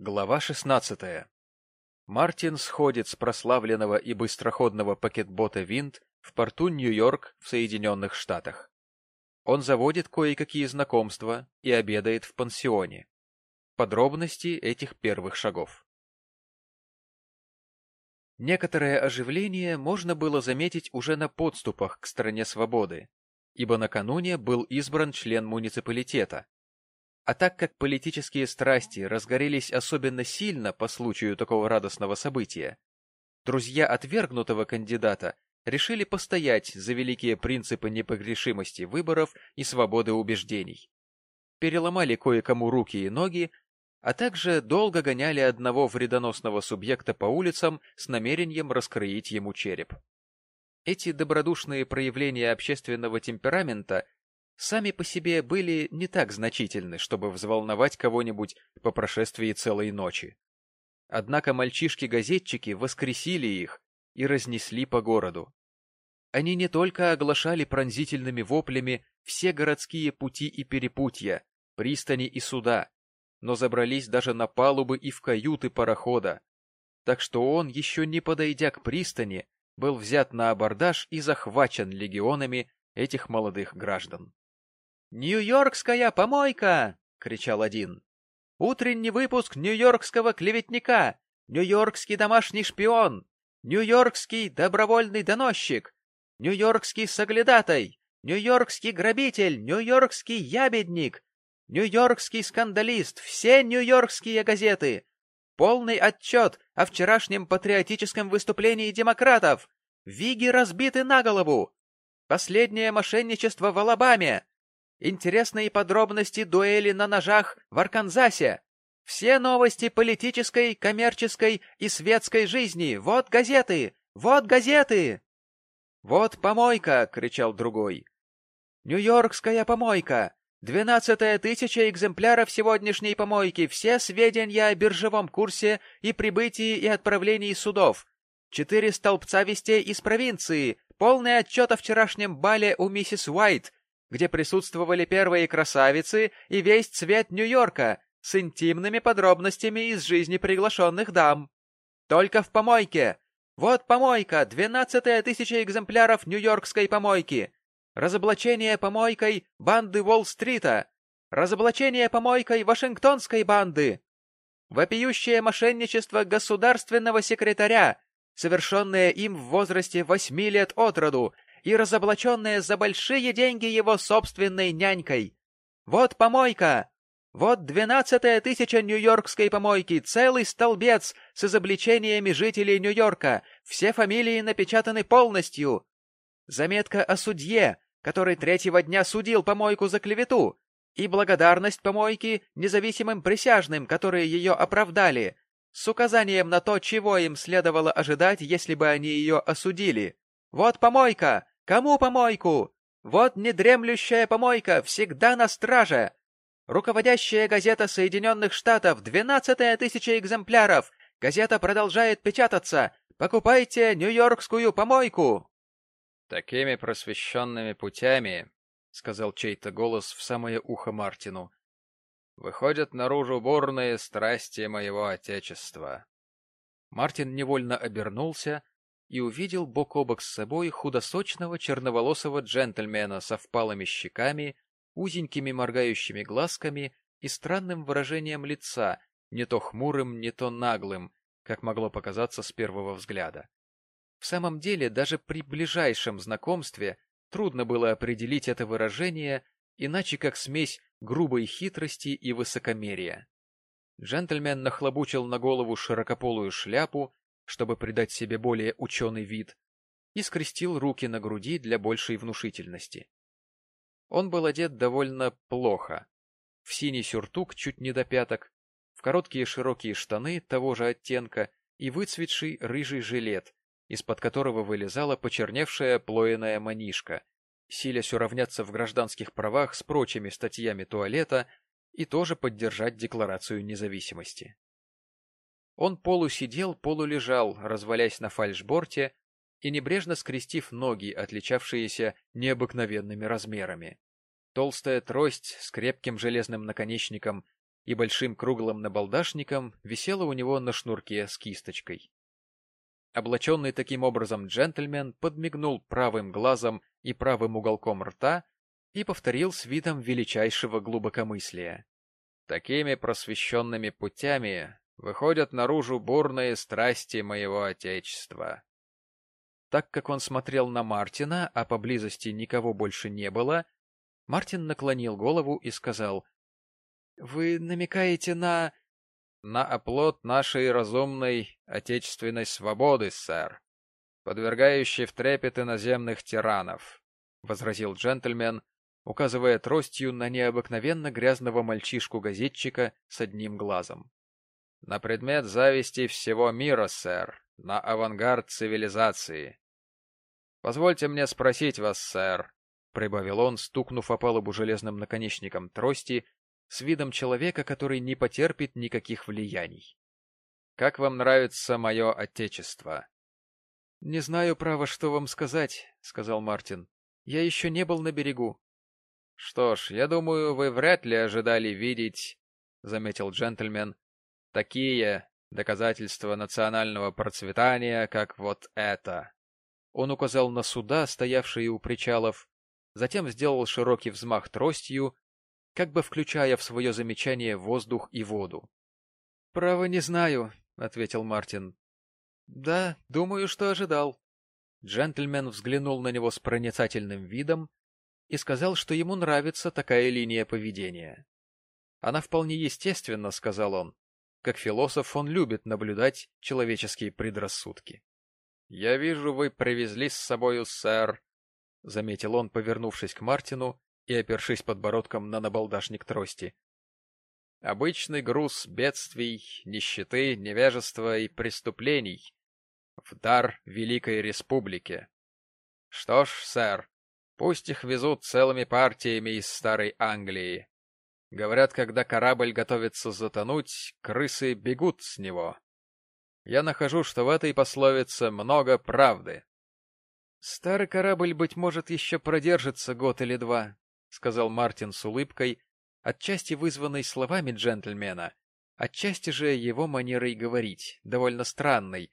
Глава 16. Мартин сходит с прославленного и быстроходного пакетбота «Винт» в порту Нью-Йорк в Соединенных Штатах. Он заводит кое-какие знакомства и обедает в пансионе. Подробности этих первых шагов. Некоторое оживление можно было заметить уже на подступах к стране свободы, ибо накануне был избран член муниципалитета, а так как политические страсти разгорелись особенно сильно по случаю такого радостного события, друзья отвергнутого кандидата решили постоять за великие принципы непогрешимости выборов и свободы убеждений. Переломали кое-кому руки и ноги, а также долго гоняли одного вредоносного субъекта по улицам с намерением раскроить ему череп. Эти добродушные проявления общественного темперамента сами по себе были не так значительны, чтобы взволновать кого-нибудь по прошествии целой ночи. Однако мальчишки-газетчики воскресили их и разнесли по городу. Они не только оглашали пронзительными воплями все городские пути и перепутья, пристани и суда, но забрались даже на палубы и в каюты парохода, так что он, еще не подойдя к пристани, был взят на абордаж и захвачен легионами этих молодых граждан. «Нью-Йоркская помойка!» — кричал один. «Утренний выпуск нью-йоркского клеветника! Нью-Йоркский домашний шпион! Нью-Йоркский добровольный доносчик! Нью-Йоркский соглядатай! Нью-Йоркский грабитель! Нью-Йоркский ябедник! Нью-Йоркский скандалист! Все нью-йоркские газеты! Полный отчет о вчерашнем патриотическом выступлении демократов! Виги разбиты на голову! Последнее мошенничество в Алабаме! Интересные подробности дуэли на ножах в Арканзасе. Все новости политической, коммерческой и светской жизни. Вот газеты! Вот газеты! Вот помойка! — кричал другой. Нью-Йоркская помойка! Двенадцатая тысяча экземпляров сегодняшней помойки, все сведения о биржевом курсе и прибытии и отправлении судов. Четыре столбца вестей из провинции, полный отчет о вчерашнем бале у миссис Уайт, где присутствовали первые красавицы и весь цвет Нью-Йорка с интимными подробностями из жизни приглашенных дам. Только в помойке. Вот помойка, двенадцатая тысяча экземпляров нью-йоркской помойки. Разоблачение помойкой банды Уолл-стрита. Разоблачение помойкой Вашингтонской банды. Вопиющее мошенничество государственного секретаря, совершенное им в возрасте восьми лет от роду и разоблаченное за большие деньги его собственной нянькой. Вот помойка! Вот двенадцатая тысяча нью-йоркской помойки, целый столбец с изобличениями жителей Нью-Йорка, все фамилии напечатаны полностью. Заметка о судье, который третьего дня судил помойку за клевету, и благодарность помойки независимым присяжным, которые ее оправдали, с указанием на то, чего им следовало ожидать, если бы они ее осудили. Вот помойка! Кому помойку? Вот недремлющая помойка, всегда на страже. Руководящая газета Соединенных Штатов, двенадцатая тысяча экземпляров. Газета продолжает печататься. Покупайте нью-йоркскую помойку. Такими просвещенными путями, — сказал чей-то голос в самое ухо Мартину, — выходят наружу бурные страсти моего отечества. Мартин невольно обернулся, и увидел бок о бок с собой худосочного черноволосого джентльмена со впалыми щеками, узенькими моргающими глазками и странным выражением лица, не то хмурым, не то наглым, как могло показаться с первого взгляда. В самом деле, даже при ближайшем знакомстве трудно было определить это выражение иначе как смесь грубой хитрости и высокомерия. Джентльмен нахлобучил на голову широкополую шляпу чтобы придать себе более ученый вид, и скрестил руки на груди для большей внушительности. Он был одет довольно плохо. В синий сюртук чуть не до пяток, в короткие широкие штаны того же оттенка и выцветший рыжий жилет, из-под которого вылезала почерневшая плоеная манишка, силясь уравняться в гражданских правах с прочими статьями туалета и тоже поддержать Декларацию независимости. Он полусидел, полулежал, развалясь на фальшборте и небрежно скрестив ноги, отличавшиеся необыкновенными размерами. Толстая трость с крепким железным наконечником и большим круглым набалдашником висела у него на шнурке с кисточкой. Облаченный таким образом джентльмен подмигнул правым глазом и правым уголком рта и повторил с видом величайшего глубокомыслия. «Такими просвещенными путями выходят наружу бурные страсти моего отечества». Так как он смотрел на Мартина, а поблизости никого больше не было, Мартин наклонил голову и сказал, «Вы намекаете на...» «На оплот нашей разумной отечественной свободы, сэр, подвергающей в трепет иноземных тиранов», — возразил джентльмен, указывая тростью на необыкновенно грязного мальчишку-газетчика с одним глазом. «На предмет зависти всего мира, сэр, на авангард цивилизации. Позвольте мне спросить вас, сэр, — прибавил он, стукнув о палубу железным наконечником трости, с видом человека, который не потерпит никаких влияний. «Как вам нравится мое отечество?» «Не знаю, право, что вам сказать», — сказал Мартин. «Я еще не был на берегу». «Что ж, я думаю, вы вряд ли ожидали видеть, — заметил джентльмен, — такие доказательства национального процветания, как вот это». Он указал на суда, стоявшие у причалов, затем сделал широкий взмах тростью, как бы включая в свое замечание воздух и воду. — Право не знаю, — ответил Мартин. — Да, думаю, что ожидал. Джентльмен взглянул на него с проницательным видом и сказал, что ему нравится такая линия поведения. Она вполне естественна, — сказал он. Как философ он любит наблюдать человеческие предрассудки. — Я вижу, вы привезли с собою, сэр, — заметил он, повернувшись к Мартину и опершись подбородком на набалдашник трости. — Обычный груз бедствий, нищеты, невежества и преступлений в дар Великой Республике. Что ж, сэр, Пусть их везут целыми партиями из Старой Англии. Говорят, когда корабль готовится затонуть, крысы бегут с него. Я нахожу, что в этой пословице много правды. — Старый корабль, быть может, еще продержится год или два, — сказал Мартин с улыбкой, отчасти вызванной словами джентльмена, отчасти же его манерой говорить, довольно странной,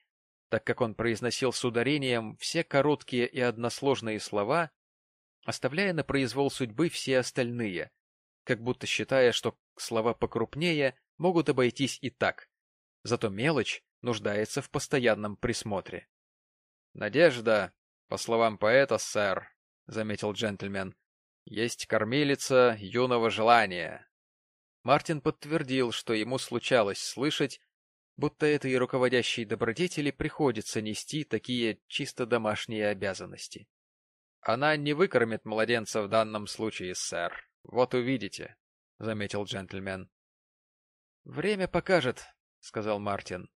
так как он произносил с ударением все короткие и односложные слова, оставляя на произвол судьбы все остальные, как будто считая, что слова покрупнее могут обойтись и так. Зато мелочь нуждается в постоянном присмотре. «Надежда, по словам поэта, сэр», — заметил джентльмен, — «есть кормилица юного желания». Мартин подтвердил, что ему случалось слышать, будто этой руководящей добродетели приходится нести такие чисто домашние обязанности. Она не выкормит младенца в данном случае, сэр. Вот увидите, — заметил джентльмен. — Время покажет, — сказал Мартин.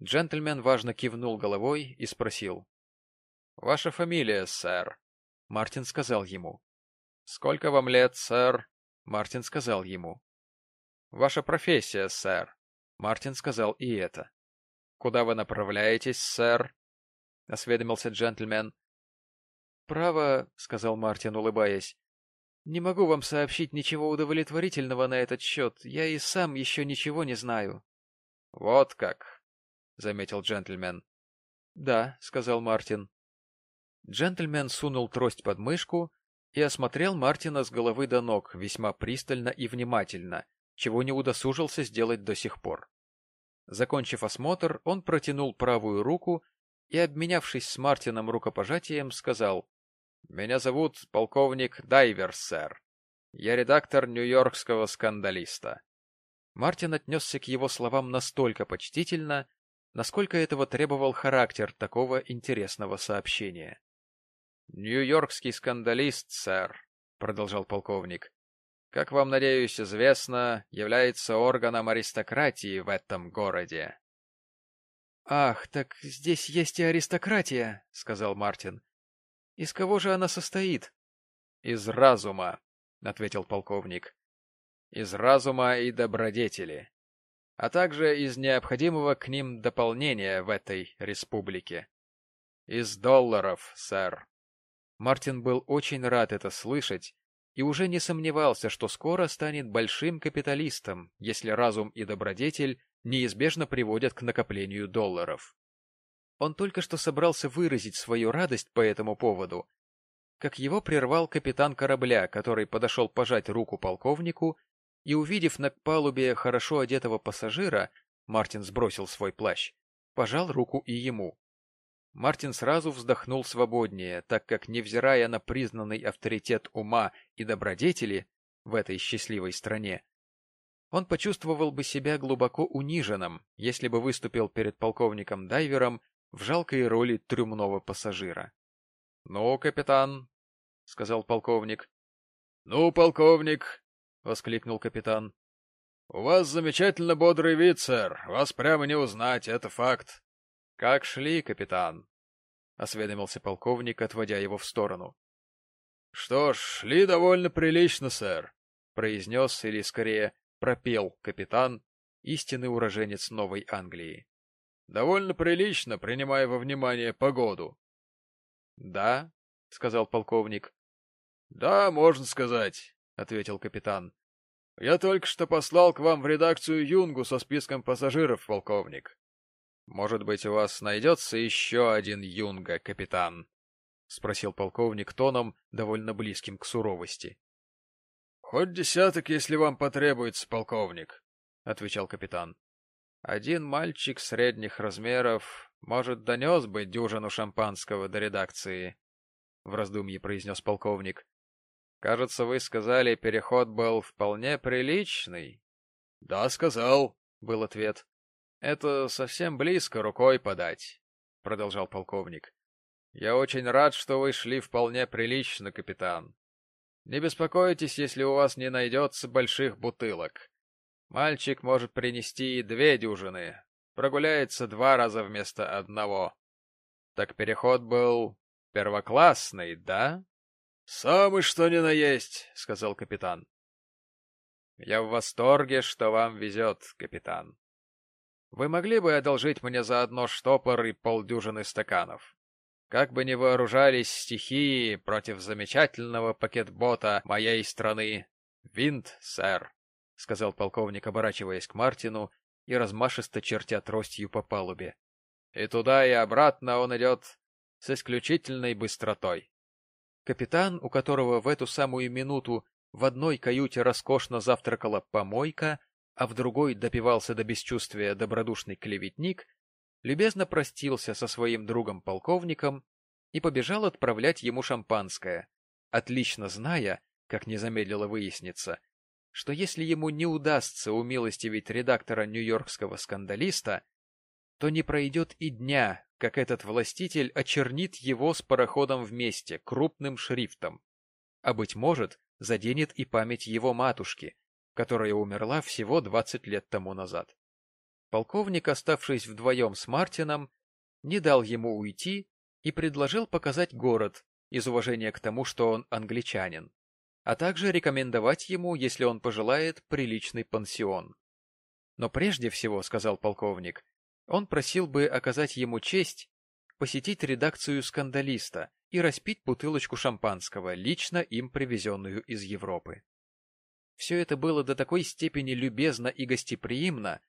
Джентльмен важно кивнул головой и спросил. — Ваша фамилия, сэр? Мартин сказал ему. — Сколько вам лет, сэр? Мартин сказал ему. — Ваша профессия, сэр? Мартин сказал и это. — Куда вы направляетесь, сэр? — осведомился джентльмен. «Право», — сказал Мартин, улыбаясь, — «не могу вам сообщить ничего удовлетворительного на этот счет. Я и сам еще ничего не знаю». «Вот как», — заметил джентльмен. «Да», — сказал Мартин. Джентльмен сунул трость под мышку и осмотрел Мартина с головы до ног весьма пристально и внимательно, чего не удосужился сделать до сих пор. Закончив осмотр, он протянул правую руку и, обменявшись с Мартином рукопожатием, сказал меня зовут полковник Дайвер, сэр. Я редактор нью-йоркского скандалиста. Мартин отнесся к его словам настолько почтительно, насколько этого требовал характер такого интересного сообщения. «Нью-йоркский скандалист, сэр», — продолжал полковник, — «как вам, надеюсь, известно, является органом аристократии в этом городе». «Ах, так здесь есть и аристократия», — сказал Мартин. Из кого же она состоит? — Из разума, — ответил полковник. — Из разума и добродетели, а также из необходимого к ним дополнения в этой республике. Из долларов, сэр. Мартин был очень рад это слышать, и уже не сомневался, что скоро станет большим капиталистом, если разум и добродетель неизбежно приводят к накоплению долларов. Он только что собрался выразить свою радость по этому поводу, как его прервал капитан корабля, который подошел пожать руку полковнику и, увидев на палубе хорошо одетого пассажира, Мартин сбросил свой плащ, пожал руку и ему. Мартин сразу вздохнул свободнее, так как, невзирая на признанный авторитет ума и добродетели в этой счастливой стране, он почувствовал бы себя глубоко униженным, если бы выступил перед полковником-дайвером в жалкой роли трюмного пассажира. — Ну, капитан, — сказал полковник. — Ну, полковник, — воскликнул капитан. — У вас замечательно бодрый вид, сэр. Вас прямо не узнать, это факт. — Как шли, капитан? — осведомился полковник, отводя его в сторону. — Что ж, шли довольно прилично, сэр, — произнес, или скорее пропел капитан, истинный уроженец Новой Англии. — Довольно прилично, принимая во внимание погоду. — Да, — сказал полковник. — Да, можно сказать, — ответил капитан. — Я только что послал к вам в редакцию Юнгу со списком пассажиров, полковник. — Может быть, у вас найдется еще один Юнга, капитан? — спросил полковник тоном, довольно близким к суровости. Хоть десяток, если вам потребуется, полковник, — отвечал капитан. Один мальчик средних размеров, может, донес бы дюжину шампанского до редакции, — в раздумье произнес полковник. — Кажется, вы сказали, переход был вполне приличный. — Да, сказал, — был ответ. — Это совсем близко рукой подать, — продолжал полковник. — Я очень рад, что вы шли вполне прилично, капитан. Не беспокойтесь, если у вас не найдется больших бутылок. Мальчик может принести и две дюжины. Прогуляется два раза вместо одного. Так переход был первоклассный, да? — Самый что ни на есть, — сказал капитан. — Я в восторге, что вам везет, капитан. Вы могли бы одолжить мне заодно штопор и полдюжины стаканов? Как бы ни вооружались стихии против замечательного пакетбота моей страны. Винт, сэр, — сказал полковник, оборачиваясь к Мартину и размашисто чертя тростью по палубе. И туда, и обратно он идет с исключительной быстротой. Капитан, у которого в эту самую минуту в одной каюте роскошно завтракала помойка, а в другой допивался до бесчувствия добродушный клеветник, любезно простился со своим другом-полковником и побежал отправлять ему шампанское, отлично зная, как не замедлило выясниться, что если ему не удастся умилостивить редактора нью-йоркского скандалиста, то не пройдет и дня, как этот властитель очернит его с пароходом вместе, крупным шрифтом. А, быть может, заденет и память его матушки, которая умерла всего двадцать лет тому назад. Полковник, оставшись вдвоем с Мартином, не дал ему уйти и предложил показать город из уважения к тому, что он англичанин, а также рекомендовать ему, если он пожелает, приличный пансион. Но прежде всего, — сказал полковник, — он просил бы оказать ему честь посетить редакцию «Скандалиста» и распить бутылочку шампанского, лично им привезенную из Европы. Все это было до такой степени любезно и гостеприимно,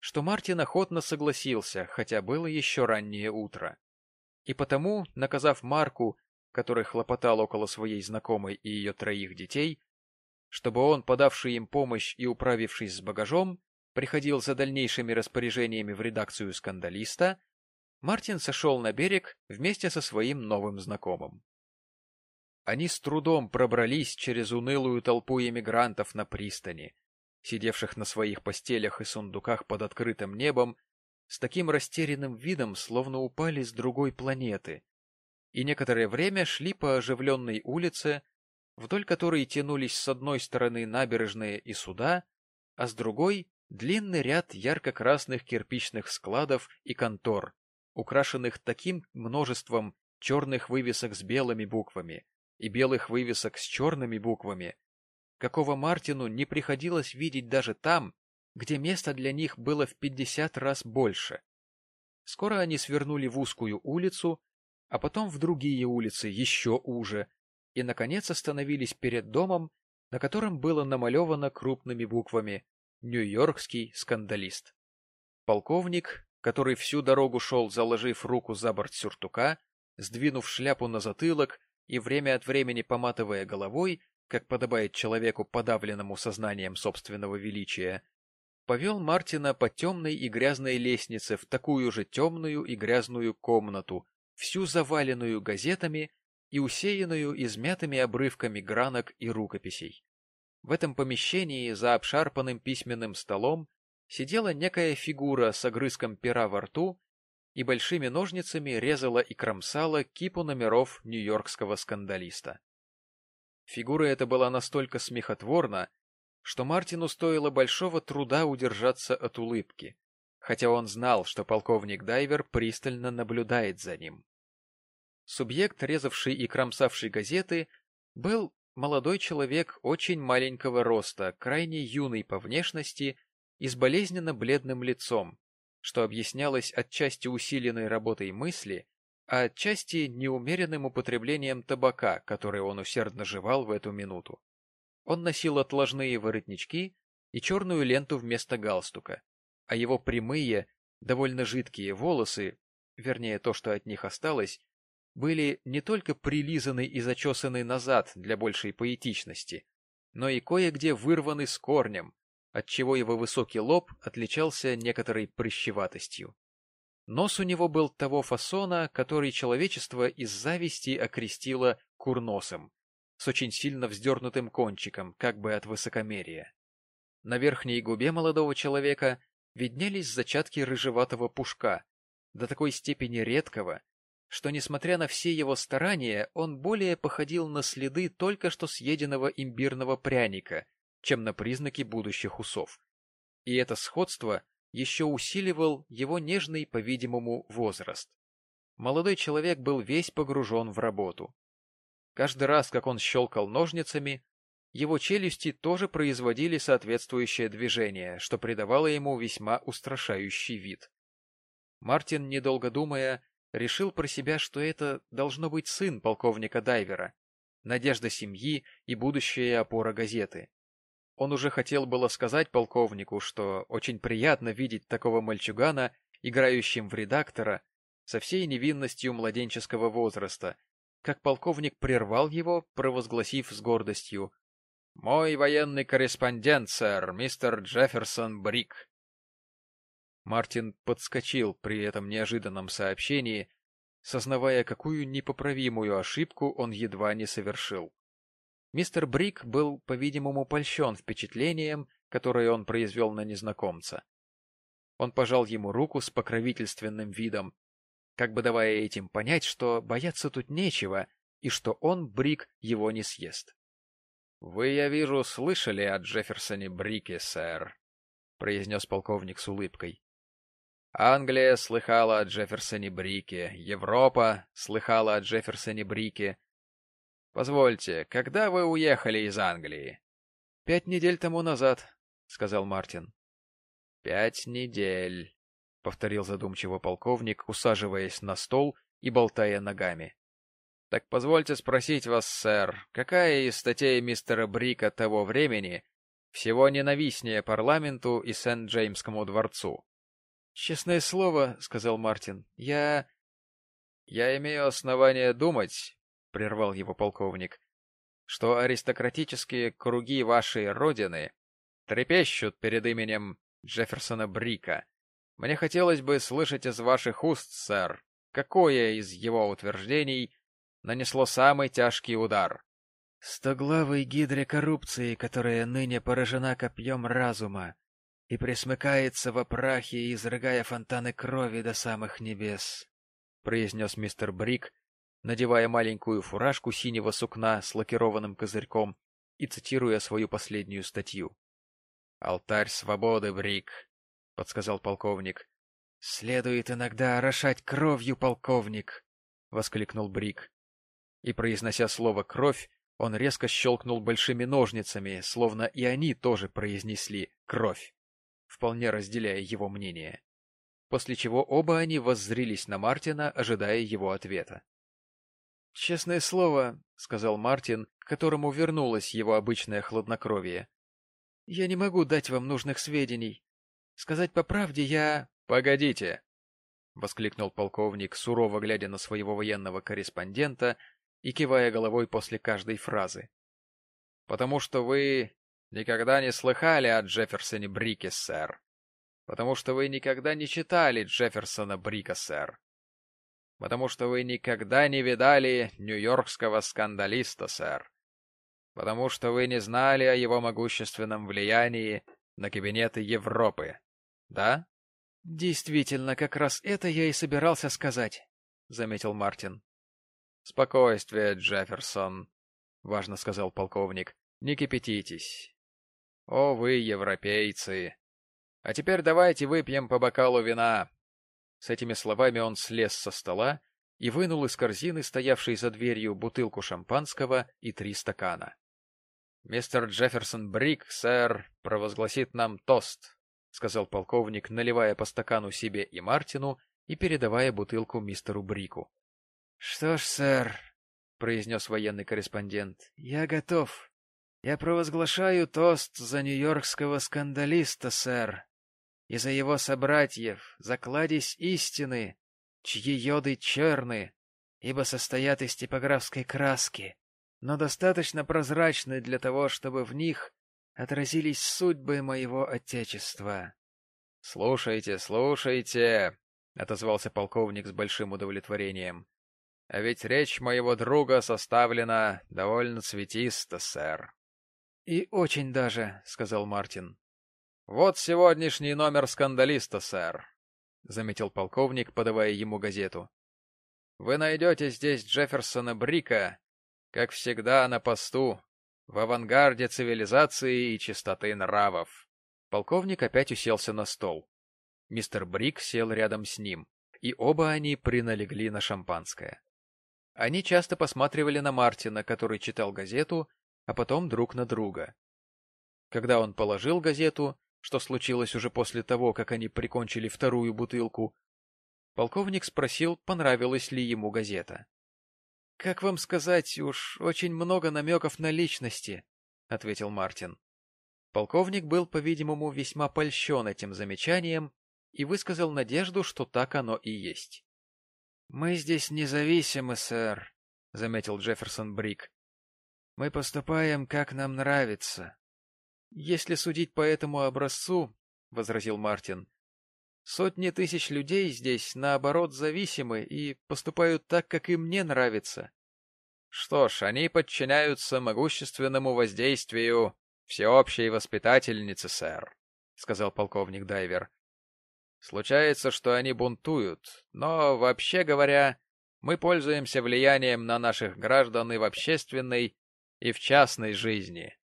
что Мартин охотно согласился, хотя было еще раннее утро. И потому, наказав Марку, который хлопотал около своей знакомой и ее троих детей, чтобы он, подавший им помощь и управившись с багажом, приходил за дальнейшими распоряжениями в редакцию скандалиста, Мартин сошел на берег вместе со своим новым знакомым. Они с трудом пробрались через унылую толпу эмигрантов на пристани, сидевших на своих постелях и сундуках под открытым небом, с таким растерянным видом, словно упали с другой планеты, и некоторое время шли по оживленной улице, вдоль которой тянулись с одной стороны набережные и суда, а с другой — длинный ряд ярко-красных кирпичных складов и контор, украшенных таким множеством черных вывесок с белыми буквами и белых вывесок с черными буквами, какого Мартину не приходилось видеть даже там, где места для них было в пятьдесят раз больше. Скоро они свернули в узкую улицу, а потом в другие улицы еще уже, и, наконец, остановились перед домом, на котором было намалевано крупными буквами «Нью-Йоркский скандалист». Полковник, который всю дорогу шел, заложив руку за борт сюртука, сдвинув шляпу на затылок и время от времени поматывая головой, как подобает человеку, подавленному сознанием собственного величия, повел Мартина по темной и грязной лестнице в такую же темную и грязную комнату, всю заваленную газетами и усеянную измятыми обрывками гранок и рукописей. В этом помещении за обшарпанным письменным столом сидела некая фигура с огрызком пера во рту и большими ножницами резала и кромсала кипу номеров нью-йоркского скандалиста. Фигура эта была настолько смехотворна, что Мартину стоило большого труда удержаться от улыбки, хотя он знал, что полковник Дайвер пристально наблюдает за ним. Субъект, резавший и кромсавший газеты, был молодой человек очень маленького роста, крайне юный по внешности и с болезненно бледным лицом, что объяснялось отчасти усиленной работой мысли, а отчасти неумеренным употреблением табака, который он усердно жевал в эту минуту. Он носил отложные воротнички и черную ленту вместо галстука, а его прямые, довольно жидкие волосы, вернее то, что от них осталось, были не только прилизаны и зачесаны назад для большей поэтичности, но и кое-где вырваны с корнем, отчего его высокий лоб отличался некоторой прыщеватостью. Нос у него был того фасона, который человечество из зависти окрестило курносом, с очень сильно вздернутым кончиком, как бы от высокомерия. На верхней губе молодого человека виднелись зачатки рыжеватого пушка, до такой степени редкого, что, несмотря на все его старания, он более походил на следы только что съеденного имбирного пряника, чем на признаки будущих усов. И это сходство еще усиливал его нежный, по-видимому, возраст. Молодой человек был весь погружен в работу. Каждый раз, как он щелкал ножницами, его челюсти тоже производили соответствующее движение, что придавало ему весьма устрашающий вид. Мартин, недолго думая, решил про себя, что это должно быть сын полковника Дайвера, надежда семьи и будущая опора газеты. Он уже хотел было сказать полковнику, что очень приятно видеть такого мальчугана, играющим в редактора, со всей невинностью младенческого возраста, как полковник прервал его, провозгласив с гордостью «Мой военный корреспондент, сэр, мистер Джефферсон Брик». Мартин подскочил при этом неожиданном сообщении, сознавая, какую непоправимую ошибку он едва не совершил. Мистер Брик был, по-видимому, польщен впечатлением, которое он произвел на незнакомца. Он пожал ему руку с покровительственным видом, как бы давая этим понять, что бояться тут нечего и что он, Брик, его не съест. — Вы, я вижу, слышали о Джефферсоне Брике, сэр, — произнес полковник с улыбкой. Англия слыхала о Джефферсоне Брике, Европа слыхала о Джефферсоне Брике, Позвольте, когда вы уехали из Англии? — Пять недель тому назад, — сказал Мартин. — Пять недель, — повторил задумчиво полковник, усаживаясь на стол и болтая ногами. — Так позвольте спросить вас, сэр, какая из статей мистера Брика того времени всего ненавистнее парламенту и Сент-Джеймскому дворцу? — Честное слово, — сказал Мартин, — я... — Я имею основание думать, прервал его полковник, что аристократические круги вашей родины трепещут перед именем Джефферсона Брика. Мне хотелось бы слышать из ваших уст, сэр, какое из его утверждений нанесло самый тяжкий удар. Стоглавой гидре коррупции, которая ныне поражена копьем разума и присмыкается во прахе, изрыгая фонтаны крови до самых небес, — произнес мистер Брик, надевая маленькую фуражку синего сукна с лакированным козырьком и цитируя свою последнюю статью. — Алтарь свободы, Брик, — подсказал полковник. — Следует иногда орошать кровью, полковник, — воскликнул Брик. И, произнося слово «кровь», он резко щелкнул большими ножницами, словно и они тоже произнесли «кровь», вполне разделяя его мнение. После чего оба они воззрились на Мартина, ожидая его ответа. честное слово, — сказал Мартин, к которому вернулось его обычное хладнокровие. — Я не могу дать вам нужных сведений. Сказать по правде, я... — Погодите! — воскликнул полковник, сурово глядя на своего военного корреспондента и кивая головой после каждой фразы. — Потому что вы никогда не слыхали о Джефферсоне Брике, сэр. Потому что вы никогда не читали Джефферсона Брика, сэр. Потому что вы никогда не видали нью-йоркского скандалиста, сэр. Потому что вы не знали о его могущественном влиянии на кабинеты Европы. Да? — Действительно, как раз это я и собирался сказать, — заметил Мартин. — Спокойствие, Джефферсон, — важно сказал полковник. — Не кипятитесь. О, вы, европейцы! А теперь давайте выпьем по бокалу вина. С этими словами он слез со стола и вынул из корзины, стоявшей за дверью, бутылку шампанского и три стакана. — Мистер Джефферсон Брик, сэр, провозгласит нам тост, — сказал полковник, наливая по стакану себе и Мартину и передавая бутылку мистеру Брику. — Что ж, сэр, — произнес военный корреспондент, — я готов. Я провозглашаю тост за нью-йоркского скандалиста, сэр, и за его собратьев, за истины, чьи йоды черны, ибо состоят из типографской краски, но достаточно прозрачны для того, чтобы в них отразились судьбы моего отечества. — Слушайте, слушайте, — отозвался полковник с большим удовлетворением. — А ведь речь моего друга составлена довольно цветисто, сэр. — И очень даже, — сказал Мартин. — Вот сегодняшний номер скандалиста, сэр, — заметил полковник, подавая ему газету. — Вы найдете здесь Джефферсона Брика, как всегда на посту, в авангарде цивилизации и чистоты нравов. Полковник опять уселся на стол. Мистер Брик сел рядом с ним, и оба они приналегли на шампанское. Они часто посматривали на Мартина, который читал газету, а потом друг на друга. Когда он положил газету, что случилось уже после того, как они прикончили вторую бутылку, полковник спросил, понравилась ли ему газета. — Как вам сказать, уж очень много намеков на личности, — ответил Мартин. Полковник был, по-видимому, весьма польщен этим замечанием и высказал надежду, что так оно и есть. — Мы здесь независимы, сэр, — заметил Джефферсон Брик. — Мы поступаем, как нам нравится. — Если судить по этому образцу, — возразил Мартин, — сотни тысяч людей здесь, наоборот, зависимы и поступают так, как им не нравится. Что ж, они подчиняются могущественному воздействию всеобщей воспитательницы, сэр, — сказал полковник Дайвер. Случается, что они бунтуют, но, вообще говоря, мы пользуемся влиянием на наших граждан и в общественной, и в частной жизни,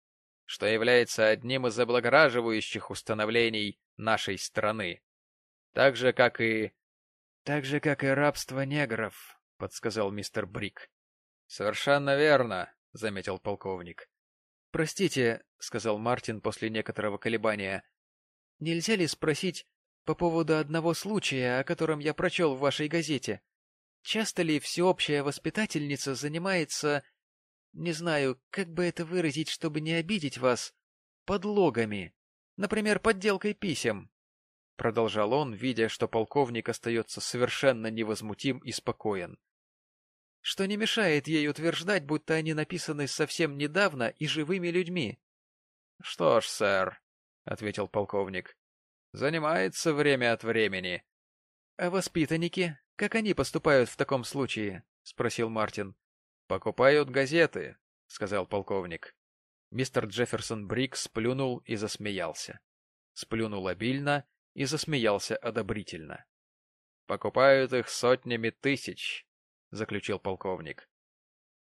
что является одним из облагораживающих установлений нашей страны. Так же, как и... — Так же, как и рабство негров, — подсказал мистер Брик. Совершенно верно, заметил полковник. Простите, сказал Мартин после некоторого колебания. Нельзя ли спросить по поводу одного случая, о котором я прочел в вашей газете? Часто ли всеобщая воспитательница занимается, не знаю, как бы это выразить, чтобы не обидеть вас, подлогами, например, подделкой писем? Продолжал он, видя, что полковник остается совершенно невозмутим и спокоен что не мешает ей утверждать, будто они написаны совсем недавно и живыми людьми. — Что ж, сэр, — ответил полковник, — занимается время от времени. — А воспитанники, как они поступают в таком случае? — спросил Мартин. — Покупают газеты, — сказал полковник. Мистер Джефферсон Брик сплюнул и засмеялся. Сплюнул обильно и засмеялся одобрительно. — Покупают их сотнями тысяч, — заключил полковник.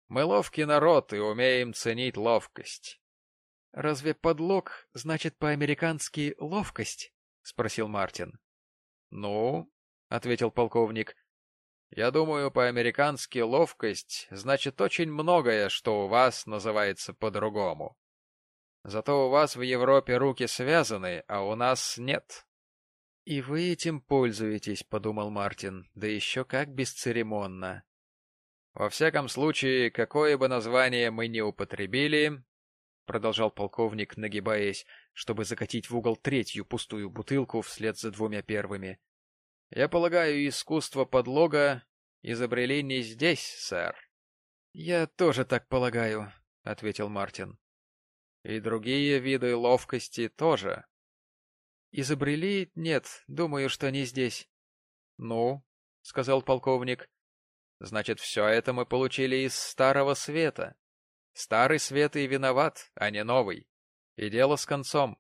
«Мы ловкий народ и умеем ценить ловкость». «Разве подлог значит по-американски ловкость?» — спросил Мартин. «Ну, — ответил полковник, — я думаю, по-американски ловкость значит очень многое, что у вас называется по-другому. Зато у вас в Европе руки связаны, а у нас нет». «И вы этим пользуетесь», — подумал Мартин, — да еще как бесцеремонно. Во всяком случае, какое бы название мы ни употребили, продолжал полковник, нагибаясь, чтобы закатить в угол третью пустую бутылку вслед за двумя первыми. Я полагаю, искусство подлога изобрели не здесь, сэр. Я тоже так полагаю, ответил Мартин. И другие виды ловкости тоже. Изобрели? Нет, думаю, что не здесь. Ну, сказал полковник. Значит, все это мы получили из Старого Света. Старый Свет и виноват, а не новый. И дело с концом.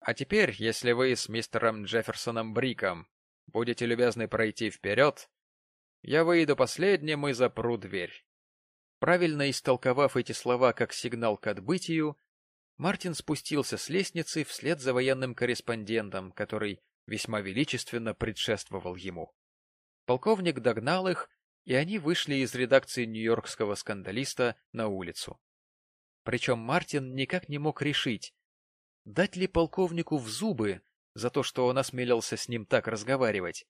А теперь, если вы с мистером Джефферсоном Бриком будете любезны пройти вперед, я выйду последним и запру дверь. Правильно истолковав эти слова как сигнал к отбытию, Мартин спустился с лестницы вслед за военным корреспондентом, который весьма величественно предшествовал ему. Полковник догнал их, и они вышли из редакции нью-йоркского скандалиста на улицу. Причем Мартин никак не мог решить, дать ли полковнику в зубы за то, что он осмелился с ним так разговаривать,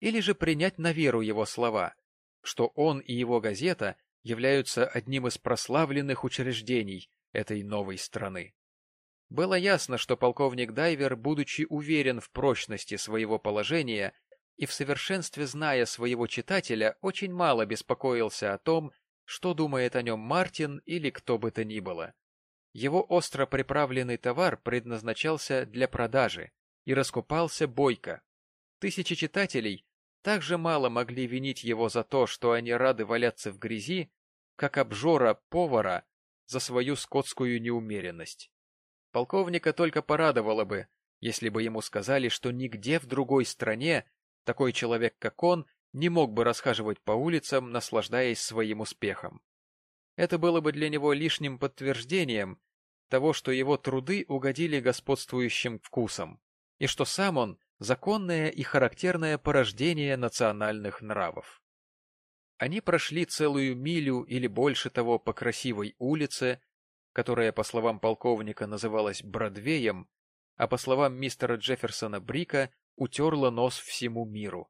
или же принять на веру его слова, что он и его газета являются одним из прославленных учреждений, этой новой страны. Было ясно, что полковник Дайвер, будучи уверен в прочности своего положения и в совершенстве зная своего читателя, очень мало беспокоился о том, что думает о нем Мартин или кто бы то ни было. Его остро приправленный товар предназначался для продажи и раскупался бойко. Тысячи читателей также мало могли винить его за то, что они рады валяться в грязи, как обжора повара за свою скотскую неумеренность. Полковника только порадовало бы, если бы ему сказали, что нигде в другой стране такой человек, как он, не мог бы расхаживать по улицам, наслаждаясь своим успехом. Это было бы для него лишним подтверждением того, что его труды угодили господствующим вкусам, и что сам он — законное и характерное порождение национальных нравов. Они прошли целую милю или больше того по красивой улице, которая, по словам полковника, называлась Бродвеем, а по словам мистера Джефферсона Брика, утерла нос всему миру.